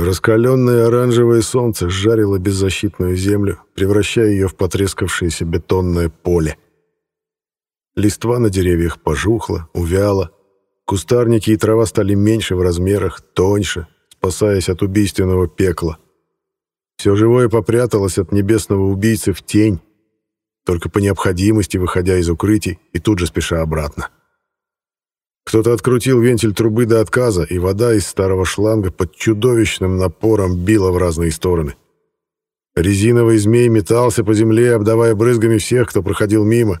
Раскаленное оранжевое солнце жарило беззащитную землю, превращая ее в потрескавшееся бетонное поле. Листва на деревьях пожухла, увяла. Кустарники и трава стали меньше в размерах, тоньше, спасаясь от убийственного пекла. Все живое попряталось от небесного убийцы в тень, только по необходимости выходя из укрытий и тут же спеша обратно. Кто-то открутил вентиль трубы до отказа, и вода из старого шланга под чудовищным напором била в разные стороны. Резиновый змей метался по земле, обдавая брызгами всех, кто проходил мимо.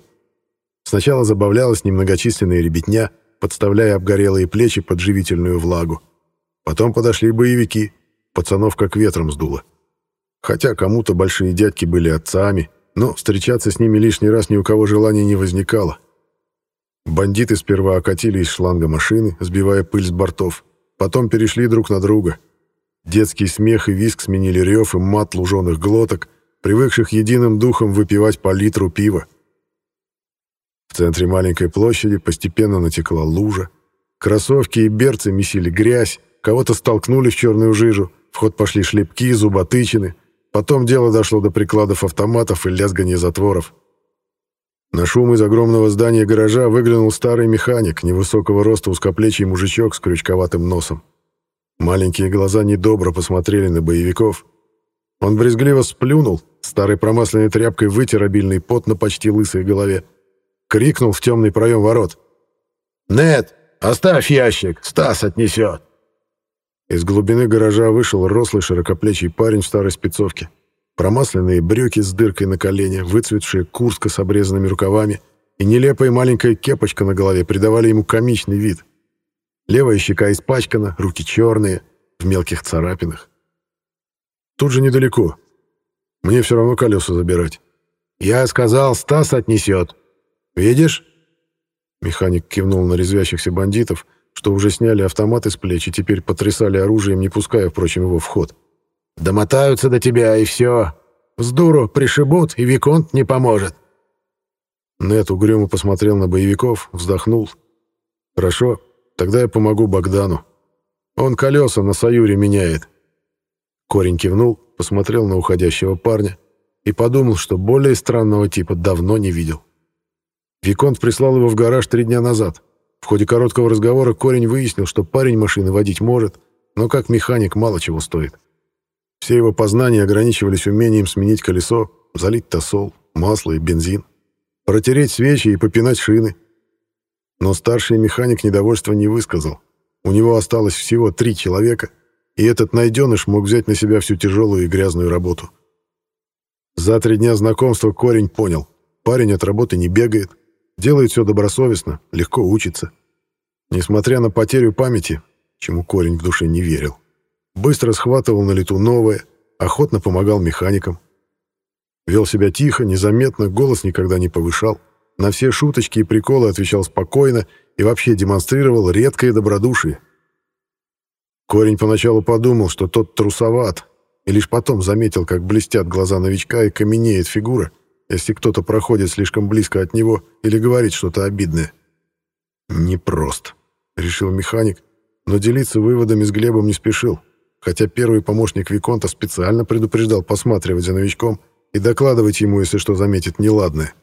Сначала забавлялась немногочисленная ребятня, подставляя обгорелые плечи под живительную влагу. Потом подошли боевики, пацанов как ветром сдуло. Хотя кому-то большие дядьки были отцами, но встречаться с ними лишний раз ни у кого желания не возникало. Бандиты сперва окатили из шланга машины, сбивая пыль с бортов. Потом перешли друг на друга. Детский смех и виск сменили рев и мат луженых глоток, привыкших единым духом выпивать по литру пива. В центре маленькой площади постепенно натекла лужа. Кроссовки и берцы месили грязь, кого-то столкнули в черную жижу, в ход пошли шлепки, зуботычины. Потом дело дошло до прикладов автоматов и лязгания затворов. На шум из огромного здания гаража выглянул старый механик, невысокого роста узкоплечий мужичок с крючковатым носом. Маленькие глаза недобро посмотрели на боевиков. Он брезгливо сплюнул, старой промасленной тряпкой вытер обильный пот на почти лысой голове. Крикнул в темный проем ворот. «Нет, оставь ящик, Стас отнесет!» Из глубины гаража вышел рослый широкоплечий парень в старой спецовке. Промасленные брюки с дыркой на колене, выцветшая куртка с обрезанными рукавами и нелепая маленькая кепочка на голове придавали ему комичный вид. Левая щека испачкана, руки черные, в мелких царапинах. Тут же недалеко. Мне все равно колеса забирать. Я сказал, Стас отнесет. Видишь? Механик кивнул на резвящихся бандитов, что уже сняли автоматы с плеч и теперь потрясали оружием, не пуская, впрочем, его в ход. Домотаются до тебя, и все. С дуру пришибут, и Виконт не поможет. Нет угрюмо посмотрел на боевиков, вздохнул. Хорошо, тогда я помогу Богдану. Он колеса на Саюре меняет. Корень кивнул, посмотрел на уходящего парня и подумал, что более странного типа давно не видел. Виконт прислал его в гараж три дня назад. В ходе короткого разговора Корень выяснил, что парень машины водить может, но как механик мало чего стоит. Все его познания ограничивались умением сменить колесо, залить тосол, масло и бензин, протереть свечи и попинать шины. Но старший механик недовольства не высказал. У него осталось всего три человека, и этот найденыш мог взять на себя всю тяжелую и грязную работу. За три дня знакомства корень понял. Парень от работы не бегает, делает все добросовестно, легко учится. Несмотря на потерю памяти, чему корень в душе не верил, Быстро схватывал на лету новое, охотно помогал механикам. Вел себя тихо, незаметно, голос никогда не повышал. На все шуточки и приколы отвечал спокойно и вообще демонстрировал редкое добродушие. Корень поначалу подумал, что тот трусоват, и лишь потом заметил, как блестят глаза новичка и каменеет фигура, если кто-то проходит слишком близко от него или говорит что-то обидное. «Непрост», — решил механик, но делиться выводами с Глебом не спешил хотя первый помощник Виконта специально предупреждал посматривать за новичком и докладывать ему, если что заметит неладное.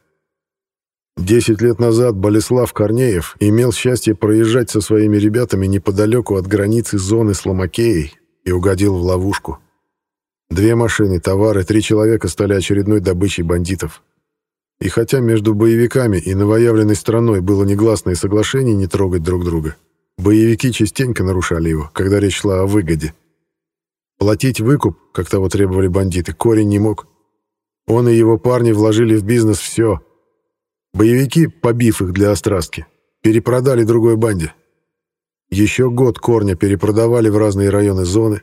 Десять лет назад Болеслав Корнеев имел счастье проезжать со своими ребятами неподалеку от границы зоны с Ломакеей и угодил в ловушку. Две машины, товары, три человека стали очередной добычей бандитов. И хотя между боевиками и новоявленной страной было негласное соглашение не трогать друг друга, боевики частенько нарушали его, когда речь шла о выгоде. Платить выкуп, как того требовали бандиты, корень не мог. Он и его парни вложили в бизнес все. Боевики, побив их для острастки, перепродали другой банде. Еще год корня перепродавали в разные районы зоны.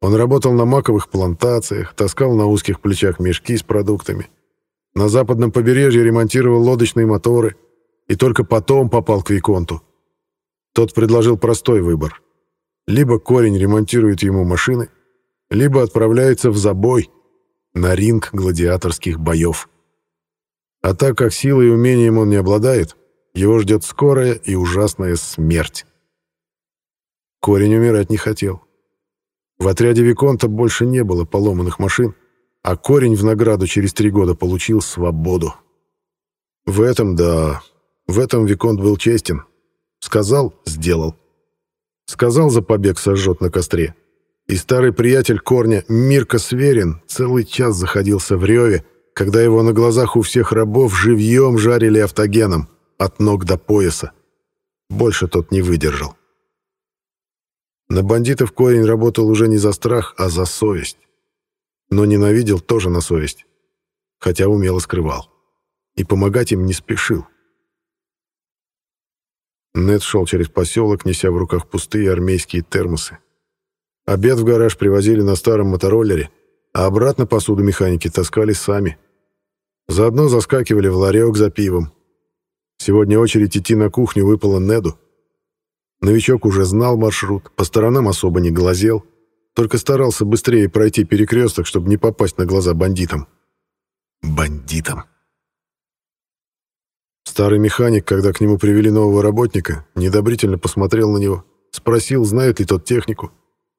Он работал на маковых плантациях, таскал на узких плечах мешки с продуктами. На западном побережье ремонтировал лодочные моторы и только потом попал к Виконту. Тот предложил простой выбор. Либо корень ремонтирует ему машины, либо отправляется в забой, на ринг гладиаторских боев. А так как силой и умением он не обладает, его ждет скорая и ужасная смерть. Корень умирать не хотел. В отряде Виконта больше не было поломанных машин, а корень в награду через три года получил свободу. В этом, да, в этом Виконт был честен. Сказал — сделал. Сказал за побег сожжет на костре. И старый приятель Корня Мирка Сверин целый час заходился в реве, когда его на глазах у всех рабов живьем жарили автогеном, от ног до пояса. Больше тот не выдержал. На бандитов Корень работал уже не за страх, а за совесть. Но ненавидел тоже на совесть, хотя умело скрывал. И помогать им не спешил. Нед шел через поселок, неся в руках пустые армейские термосы. Обед в гараж привозили на старом мотороллере, а обратно посуду механики таскали сами. Заодно заскакивали в ларек за пивом. Сегодня очередь идти на кухню выпала Неду. Новичок уже знал маршрут, по сторонам особо не глазел, только старался быстрее пройти перекресток, чтобы не попасть на глаза бандитам. Бандитам. Старый механик, когда к нему привели нового работника, недобрительно посмотрел на него, спросил, знает ли тот технику,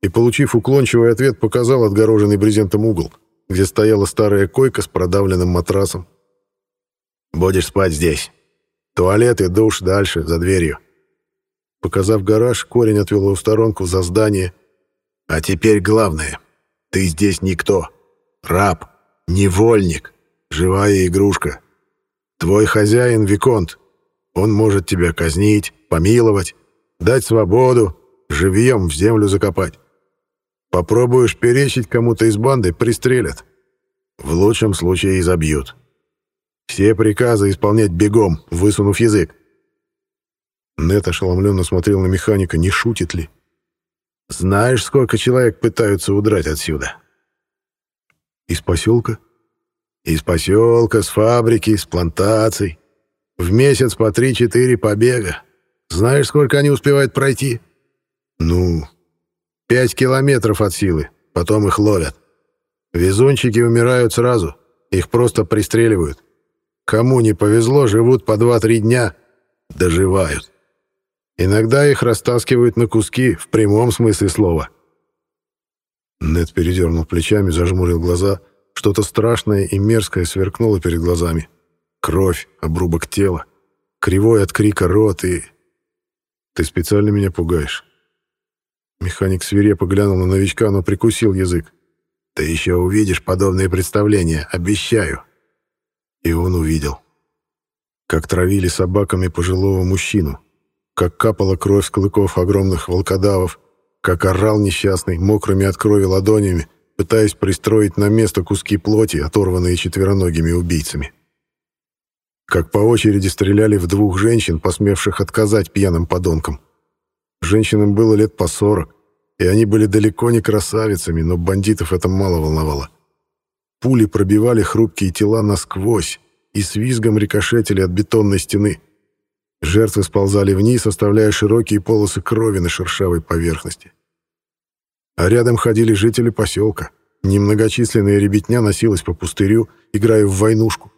и, получив уклончивый ответ, показал отгороженный брезентом угол, где стояла старая койка с продавленным матрасом. «Будешь спать здесь. Туалет и душ дальше, за дверью». Показав гараж, корень отвел его в сторонку за здание. «А теперь главное. Ты здесь никто. Раб, невольник, живая игрушка. Твой хозяин — Виконт. Он может тебя казнить, помиловать, дать свободу, живьем в землю закопать. Попробуешь перечить кому-то из банды — пристрелят. В лучшем случае изобьют. Все приказы исполнять бегом, высунув язык. Нет ошеломленно смотрел на механика, не шутит ли. «Знаешь, сколько человек пытаются удрать отсюда?» «Из поселка?» Из поселка, с фабрики, с плантаций. В месяц по три-четыре побега. Знаешь, сколько они успевают пройти? Ну, пять километров от силы. Потом их ловят. Везунчики умирают сразу. Их просто пристреливают. Кому не повезло, живут по два-три дня. Доживают. Иногда их растаскивают на куски, в прямом смысле слова. Нед передернул плечами, зажмурил глаза — что-то страшное и мерзкое сверкнуло перед глазами. Кровь, обрубок тела, кривой от крика рот и... Ты специально меня пугаешь. Механик свирепо глянул на новичка, но прикусил язык. Ты еще увидишь подобные представления, обещаю. И он увидел. Как травили собаками пожилого мужчину, как капала кровь с клыков огромных волкодавов, как орал несчастный, мокрыми от крови ладонями, пытаясь пристроить на место куски плоти, оторванные четвероногими убийцами. Как по очереди стреляли в двух женщин, посмевших отказать пьяным подонкам. Женщинам было лет по сорок, и они были далеко не красавицами, но бандитов это мало волновало. Пули пробивали хрупкие тела насквозь и с визгом рикошетили от бетонной стены. Жертвы сползали вниз, оставляя широкие полосы крови на шершавой поверхности. А рядом ходили жители поселка. Немногочисленная ребятня носилась по пустырю, играя в войнушку.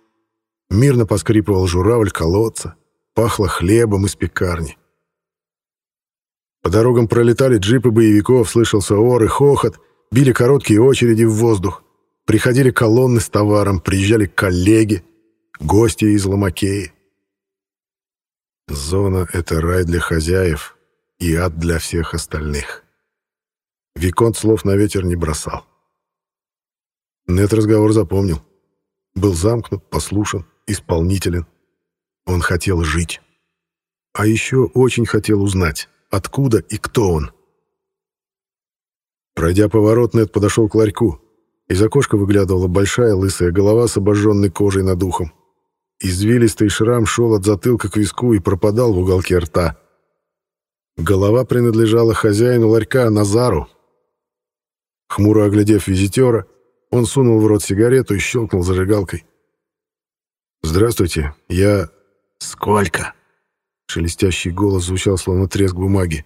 Мирно поскрипывал журавль колодца, пахло хлебом из пекарни. По дорогам пролетали джипы боевиков, слышался ор и хохот, били короткие очереди в воздух. Приходили колонны с товаром, приезжали коллеги, гости из Ломакеи. Зона — это рай для хозяев и ад для всех остальных. Виконт слов на ветер не бросал. Нет разговор запомнил. Был замкнут, послушен, исполнителен. Он хотел жить. А еще очень хотел узнать, откуда и кто он. Пройдя поворот, Нед подошел к ларьку. Из окошка выглядывала большая лысая голова с обожженной кожей над ухом. Извилистый шрам шел от затылка к виску и пропадал в уголке рта. Голова принадлежала хозяину ларька Назару, Хмуро оглядев визитера, он сунул в рот сигарету и щелкнул зажигалкой. «Здравствуйте, я...» «Сколько?» Шелестящий голос звучал, словно треск бумаги.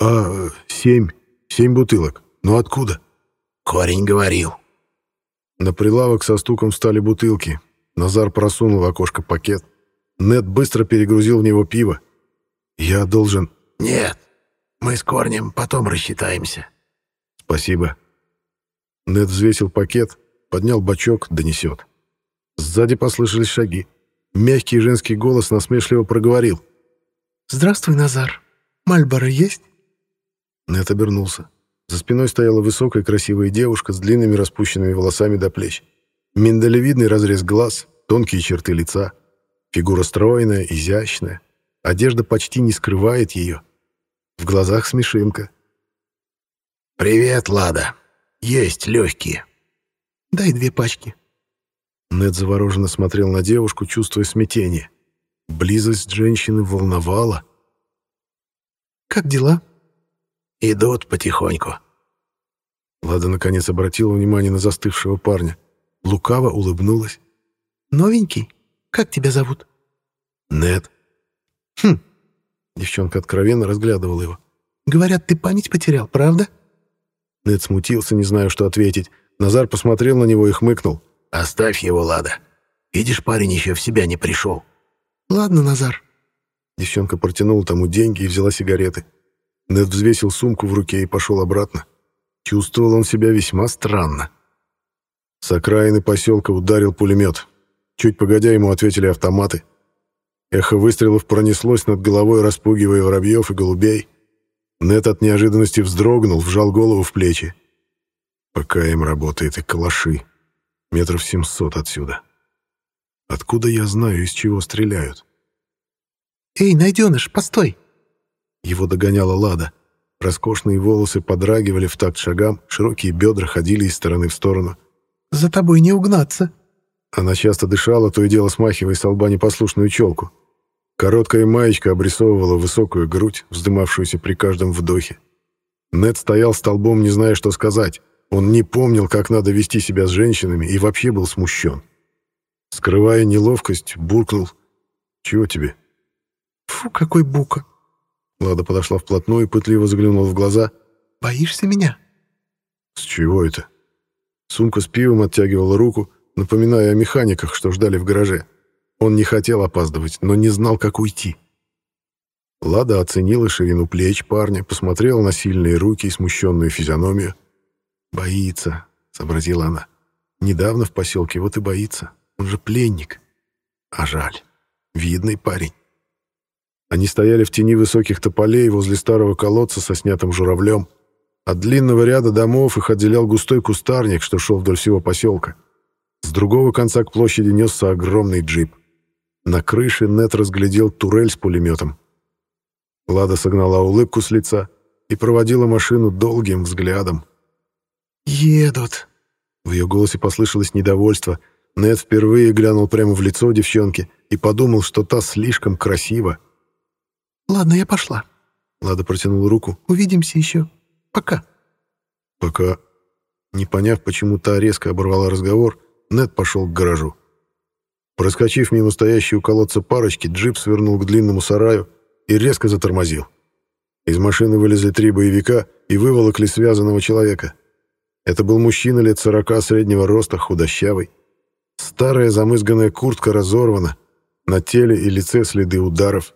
«А, семь. Семь бутылок. Но откуда?» «Корень говорил». На прилавок со стуком встали бутылки. Назар просунул в окошко пакет. Нед быстро перегрузил в него пиво. «Я должен...» «Нет, мы с Корнем потом рассчитаемся. «Спасибо». Нед взвесил пакет, поднял бачок, донесет. Сзади послышались шаги. Мягкий женский голос насмешливо проговорил. «Здравствуй, Назар. Мальборо есть?» Нед обернулся. За спиной стояла высокая красивая девушка с длинными распущенными волосами до плеч. Миндалевидный разрез глаз, тонкие черты лица. Фигура стройная, изящная. Одежда почти не скрывает ее. В глазах смешинка. «Привет, Лада. Есть легкие». «Дай две пачки». Нед завороженно смотрел на девушку, чувствуя смятение. Близость женщины волновала. «Как дела?» «Идут потихоньку». Лада наконец обратила внимание на застывшего парня. Лукаво улыбнулась. «Новенький? Как тебя зовут?» «Нед». «Хм». Девчонка откровенно разглядывала его. «Говорят, ты память потерял, правда?» Нед смутился, не зная, что ответить. Назар посмотрел на него и хмыкнул. «Оставь его, Лада. Видишь, парень еще в себя не пришел». «Ладно, Назар». Девчонка протянула тому деньги и взяла сигареты. Нед взвесил сумку в руке и пошел обратно. Чувствовал он себя весьма странно. С окраины поселка ударил пулемет. Чуть погодя ему ответили автоматы. Эхо выстрелов пронеслось над головой, распугивая воробьев и голубей. Нет от неожиданности вздрогнул, вжал голову в плечи. Пока им работает и калаши. Метров семьсот отсюда. Откуда я знаю, из чего стреляют? «Эй, найденыш, постой!» Его догоняла Лада. Роскошные волосы подрагивали в такт шагам, широкие бедра ходили из стороны в сторону. «За тобой не угнаться!» Она часто дышала, то и дело смахивая с лба непослушную челку. Короткая маечка обрисовывала высокую грудь, вздымавшуюся при каждом вдохе. Нед стоял столбом, не зная, что сказать. Он не помнил, как надо вести себя с женщинами, и вообще был смущен. Скрывая неловкость, буркнул. «Чего тебе?» «Фу, какой бука!» Лада подошла вплотную и пытливо заглянула в глаза. «Боишься меня?» «С чего это?» Сумка с пивом оттягивала руку, напоминая о механиках, что ждали в гараже. Он не хотел опаздывать, но не знал, как уйти. Лада оценила ширину плеч парня, посмотрела на сильные руки и смущенную физиономию. «Боится», — сообразила она. «Недавно в поселке, вот и боится. Он же пленник. А жаль. Видный парень». Они стояли в тени высоких тополей возле старого колодца со снятым журавлем. От длинного ряда домов их отделял густой кустарник, что шел вдоль всего поселка. С другого конца к площади несся огромный джип. На крыше Нет разглядел турель с пулеметом. Лада согнала улыбку с лица и проводила машину долгим взглядом. «Едут!» В ее голосе послышалось недовольство. Нет впервые глянул прямо в лицо девчонки и подумал, что та слишком красива. «Ладно, я пошла». Лада протянула руку. «Увидимся еще. Пока». «Пока». Не поняв, почему та резко оборвала разговор, Нед пошел к гаражу. Проскочив мимо стоящей у колодца парочки, джип свернул к длинному сараю и резко затормозил. Из машины вылезли три боевика и выволокли связанного человека. Это был мужчина лет сорока среднего роста, худощавый. Старая замызганная куртка разорвана, на теле и лице следы ударов.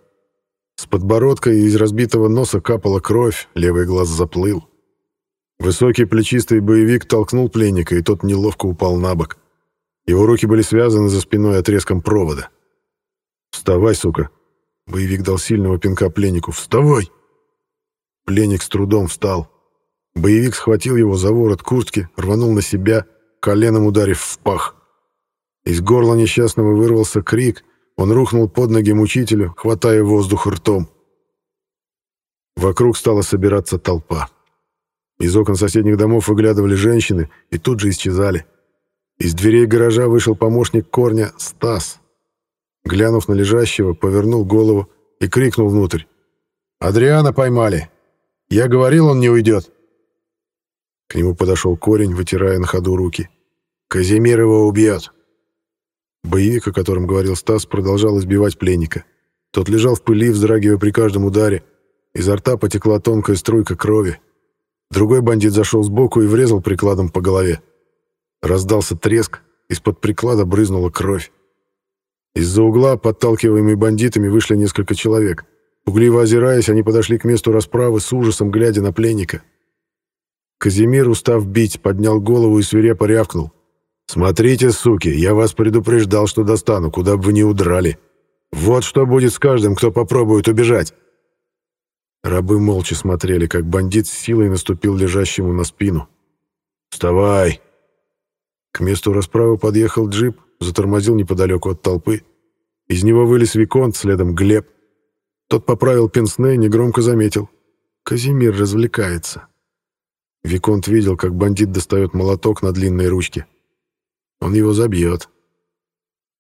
С подбородка и из разбитого носа капала кровь, левый глаз заплыл. Высокий плечистый боевик толкнул пленника, и тот неловко упал на бок. Его руки были связаны за спиной отрезком провода. «Вставай, сука!» Боевик дал сильного пинка пленнику. «Вставай!» Пленник с трудом встал. Боевик схватил его за ворот куртки, рванул на себя, коленом ударив в пах. Из горла несчастного вырвался крик, он рухнул под ноги мучителю, хватая воздух ртом. Вокруг стала собираться толпа. Из окон соседних домов выглядывали женщины и тут же исчезали. Из дверей гаража вышел помощник корня Стас. Глянув на лежащего, повернул голову и крикнул внутрь. «Адриана поймали! Я говорил, он не уйдет!» К нему подошел корень, вытирая на ходу руки. «Казимир его убьет!» Боевик, о котором говорил Стас, продолжал избивать пленника. Тот лежал в пыли, вздрагивая при каждом ударе. Изо рта потекла тонкая струйка крови. Другой бандит зашел сбоку и врезал прикладом по голове. Раздался треск, из-под приклада брызнула кровь. Из-за угла, подталкиваемые бандитами, вышли несколько человек. Угливо озираясь, они подошли к месту расправы с ужасом, глядя на пленника. Казимир, устав бить, поднял голову и свирепо рявкнул. «Смотрите, суки, я вас предупреждал, что достану, куда бы вы ни удрали. Вот что будет с каждым, кто попробует убежать!» Рабы молча смотрели, как бандит с силой наступил лежащему на спину. «Вставай!» К месту расправы подъехал джип, затормозил неподалеку от толпы. Из него вылез Виконт, следом Глеб. Тот поправил пенсне и негромко заметил. «Казимир развлекается». Виконт видел, как бандит достает молоток на длинной ручке. Он его забьет.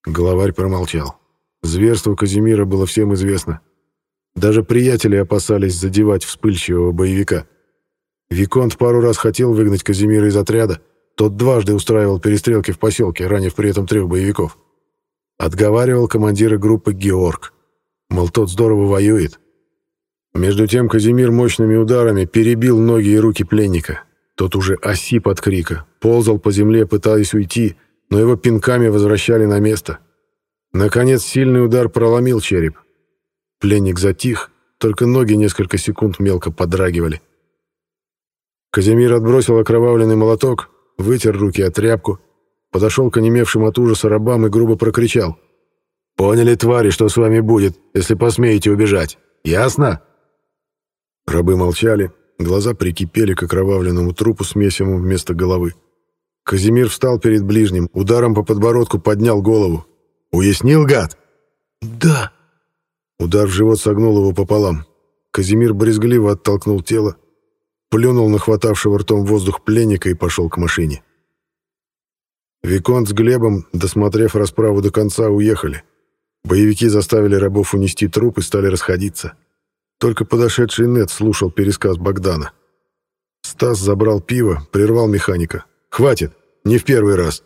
Главарь промолчал. Зверство Казимира было всем известно. Даже приятели опасались задевать вспыльчивого боевика. Виконт пару раз хотел выгнать Казимира из отряда, тот дважды устраивал перестрелки в поселке, ранив при этом трех боевиков. Отговаривал командира группы Георг. Мол, тот здорово воюет. Между тем Казимир мощными ударами перебил ноги и руки пленника. Тот уже осип от крика, ползал по земле, пытаясь уйти, но его пинками возвращали на место. Наконец сильный удар проломил череп. Пленник затих, только ноги несколько секунд мелко подрагивали. Казимир отбросил окровавленный молоток, вытер руки от тряпку, подошел к онемевшим от ужаса рабам и грубо прокричал. «Поняли, твари, что с вами будет, если посмеете убежать? Ясно?» Рабы молчали, глаза прикипели к окровавленному трупу с месивом вместо головы. Казимир встал перед ближним, ударом по подбородку поднял голову. «Уяснил, гад?» «Да». Удар в живот согнул его пополам. Казимир брезгливо оттолкнул тело, плюнул на хватавшего ртом воздух пленника и пошел к машине. Виконт с Глебом, досмотрев расправу до конца, уехали. Боевики заставили рабов унести труп и стали расходиться. Только подошедший Нет слушал пересказ Богдана. Стас забрал пиво, прервал механика. «Хватит! Не в первый раз!»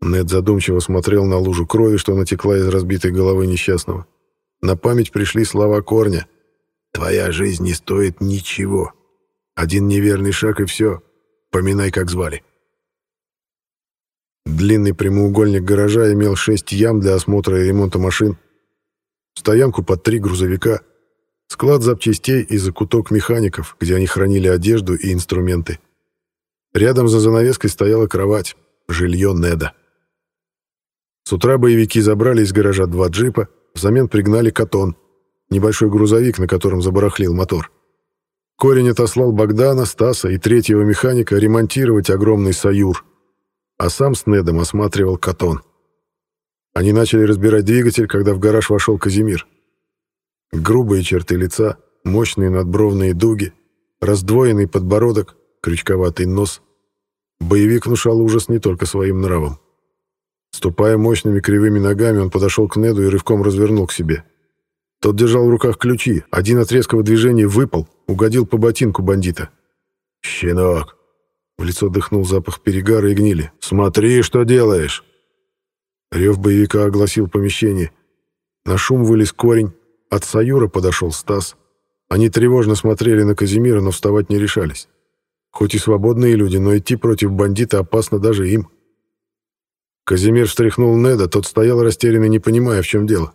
Нед задумчиво смотрел на лужу крови, что натекла из разбитой головы несчастного. На память пришли слова корня. «Твоя жизнь не стоит ничего. Один неверный шаг и все. Поминай, как звали. Длинный прямоугольник гаража имел шесть ям для осмотра и ремонта машин, стоянку под три грузовика, склад запчастей и закуток механиков, где они хранили одежду и инструменты. Рядом за занавеской стояла кровать, жилье Неда. С утра боевики забрали из гаража два джипа, взамен пригнали «Катон», небольшой грузовик, на котором забарахлил мотор. Корень отослал Богдана, Стаса и третьего механика ремонтировать огромный «Саюр», а сам с Недом осматривал «Катон». Они начали разбирать двигатель, когда в гараж вошел Казимир. Грубые черты лица, мощные надбровные дуги, раздвоенный подбородок, крючковатый нос. Боевик внушал ужас не только своим нравом. Ступая мощными кривыми ногами, он подошел к Неду и рывком развернул к себе. Тот держал в руках ключи. Один от резкого движения выпал, угодил по ботинку бандита. «Щенок!» В лицо дыхнул запах перегара и гнили. «Смотри, что делаешь!» Рев боевика огласил помещение. На шум вылез корень. От Саюра подошел Стас. Они тревожно смотрели на Казимира, но вставать не решались. Хоть и свободные люди, но идти против бандита опасно даже им. Казимир встряхнул Неда, тот стоял растерянно, не понимая, в чем дело.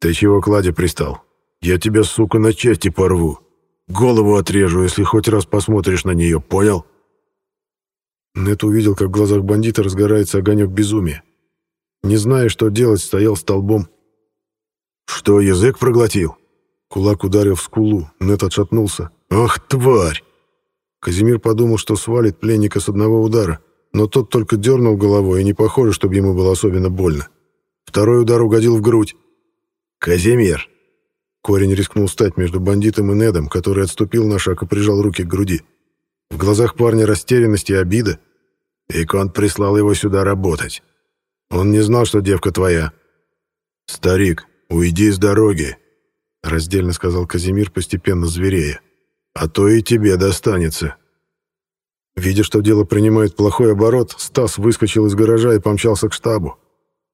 «Ты чего к Ладе пристал? Я тебя, сука, на части порву. Голову отрежу, если хоть раз посмотришь на нее, понял?» Нет увидел, как в глазах бандита разгорается огонек безумия. Не зная, что делать, стоял столбом. «Что, язык проглотил?» Кулак ударил в скулу, Нет отшатнулся. «Ах, тварь!» Казимир подумал, что свалит пленника с одного удара, но тот только дернул головой, и не похоже, чтобы ему было особенно больно. Второй удар угодил в грудь. «Казимир!» Корень рискнул встать между бандитом и Недом, который отступил на шаг и прижал руки к груди. В глазах парня растерянность и обида. Икон прислал его сюда работать. Он не знал, что девка твоя. «Старик, уйди с дороги», — раздельно сказал Казимир, постепенно зверея. «А то и тебе достанется». Видя, что дело принимает плохой оборот, Стас выскочил из гаража и помчался к штабу.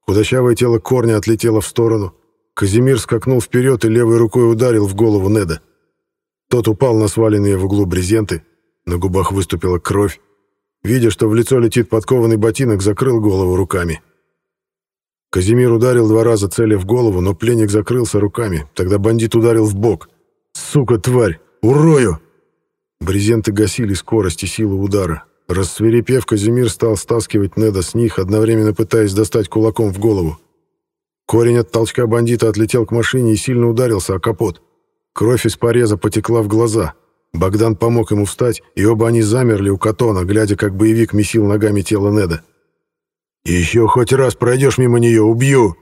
Худощавое тело корня отлетело в сторону. Казимир скакнул вперед и левой рукой ударил в голову Неда. Тот упал на сваленные в углу брезенты, на губах выступила кровь. Видя, что в лицо летит подкованный ботинок, закрыл голову руками. Казимир ударил два раза, целя в голову, но пленник закрылся руками. Тогда бандит ударил в бок. «Сука, тварь! Урою!» Брезенты гасили скорость и силу удара. Рассверепев, Казимир стал стаскивать Неда с них, одновременно пытаясь достать кулаком в голову. Корень от толчка бандита отлетел к машине и сильно ударился о капот. Кровь из пореза потекла в глаза. Богдан помог ему встать, и оба они замерли у катона, глядя, как боевик месил ногами тело Неда. «Еще хоть раз пройдешь мимо нее, убью!»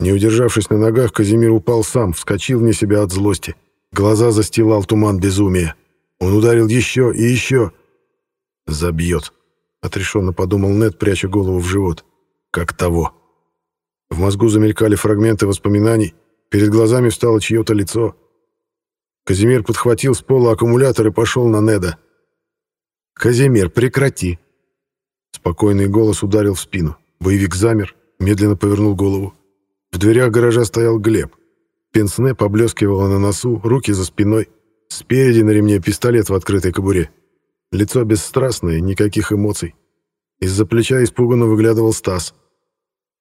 Не удержавшись на ногах, Казимир упал сам, вскочил вне себя от злости. Глаза застилал туман безумия. Он ударил еще и еще. «Забьет», — отрешенно подумал Нед, пряча голову в живот. «Как того». В мозгу замелькали фрагменты воспоминаний, перед глазами встало чье-то лицо. Казимир подхватил с пола аккумулятор и пошел на Неда. «Казимир, прекрати!» Спокойный голос ударил в спину. Боевик замер, медленно повернул голову. В дверях гаража стоял Глеб. Пенсне поблескивало на носу, руки за спиной. Спереди на ремне пистолет в открытой кобуре. Лицо бесстрастное, никаких эмоций. Из-за плеча испуганно выглядывал Стас.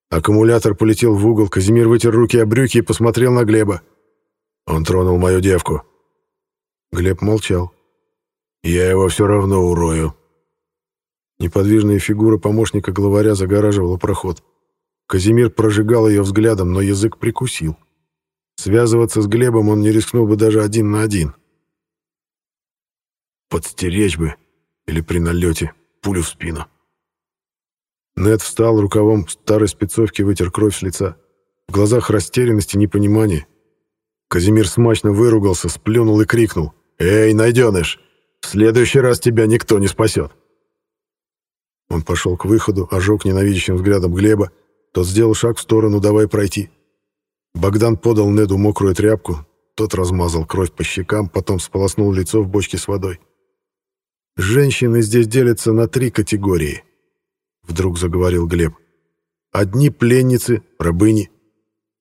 Аккумулятор полетел в угол, Казимир вытер руки о брюки и посмотрел на Глеба. Он тронул мою девку. Глеб молчал. «Я его все равно урою». Неподвижная фигура помощника главаря загораживала проход. Казимир прожигал ее взглядом, но язык прикусил. Связываться с Глебом он не рискнул бы даже один на один. Подстеречь бы, или при налете, пулю в спину. Нед встал рукавом старой спецовки, вытер кровь с лица. В глазах растерянность и непонимание. Казимир смачно выругался, сплюнул и крикнул. «Эй, найденыш! В следующий раз тебя никто не спасет!» Он пошел к выходу, ожег ненавидящим взглядом Глеба. Тот сделал шаг в сторону, давай пройти. Богдан подал Неду мокрую тряпку. Тот размазал кровь по щекам, потом сполоснул лицо в бочке с водой. «Женщины здесь делятся на три категории», — вдруг заговорил Глеб. «Одни пленницы, рабыни.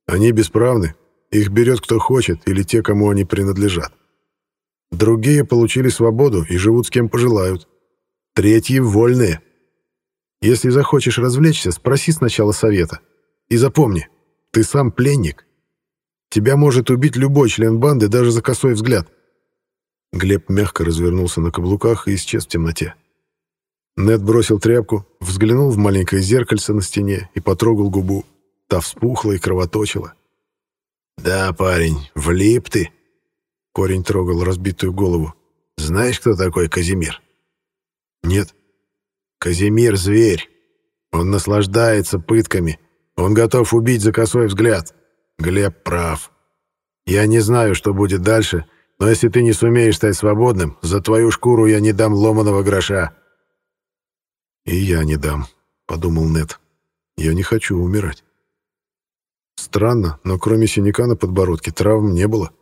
Они бесправны, их берет кто хочет или те, кому они принадлежат. Другие получили свободу и живут с кем пожелают. Третьи — вольные. Если захочешь развлечься, спроси сначала совета. И запомни, ты сам пленник. Тебя может убить любой член банды даже за косой взгляд. Глеб мягко развернулся на каблуках и исчез в темноте. Нед бросил тряпку, взглянул в маленькое зеркальце на стене и потрогал губу. Та вспухла и кровоточила. «Да, парень, влип ты!» Корень трогал разбитую голову. «Знаешь, кто такой Казимир?» «Нет». Казимир — зверь. Он наслаждается пытками. Он готов убить за косой взгляд. Глеб прав. Я не знаю, что будет дальше, но если ты не сумеешь стать свободным, за твою шкуру я не дам ломаного гроша». «И я не дам», — подумал Нет. «Я не хочу умирать». Странно, но кроме синяка на подбородке травм не было.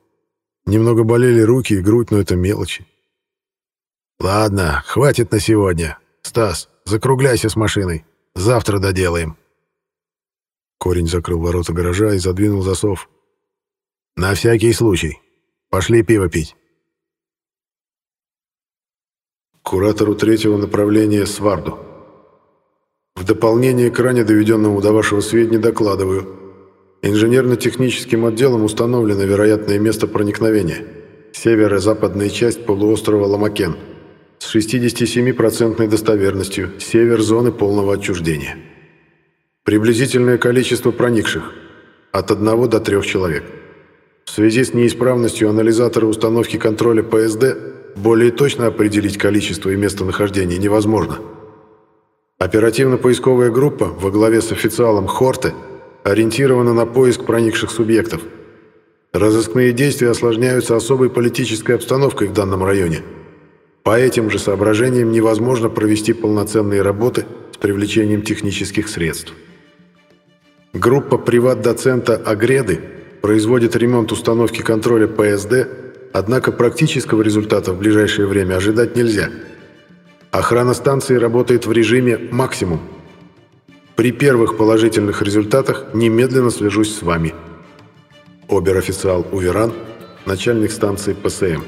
Немного болели руки и грудь, но это мелочи. «Ладно, хватит на сегодня. Стас, закругляйся с машиной. Завтра доделаем». Корень закрыл ворота гаража и задвинул засов. «На всякий случай. Пошли пиво пить». Куратору третьего направления Сварду. В дополнение к ранее доведенному до вашего сведения докладываю. Инженерно-техническим отделом установлено вероятное место проникновения. Северо-западная часть полуострова Ламакен – с 67% достоверностью север зоны полного отчуждения. Приблизительное количество проникших – от 1 до 3 человек. В связи с неисправностью анализатора установки контроля ПСД более точно определить количество и местонахождение невозможно. Оперативно-поисковая группа во главе с официалом Хорте ориентирована на поиск проникших субъектов. Разыскные действия осложняются особой политической обстановкой в данном районе – по этим же соображениям невозможно провести полноценные работы с привлечением технических средств. Группа приват-доцента Агреды производит ремонт установки контроля ПСД, однако практического результата в ближайшее время ожидать нельзя. Охрана станции работает в режиме «максимум». При первых положительных результатах немедленно свяжусь с вами. Обер-официал Уверан, начальник станции ПСМ.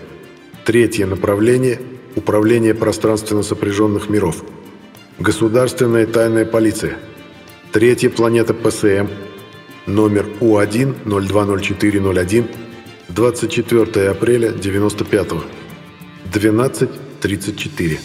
Третье направление – Управление пространственно сопряженных миров. Государственная тайная полиция. Третья планета ПСМ. Номер У1-020401. 24 апреля 95 -го. 12.34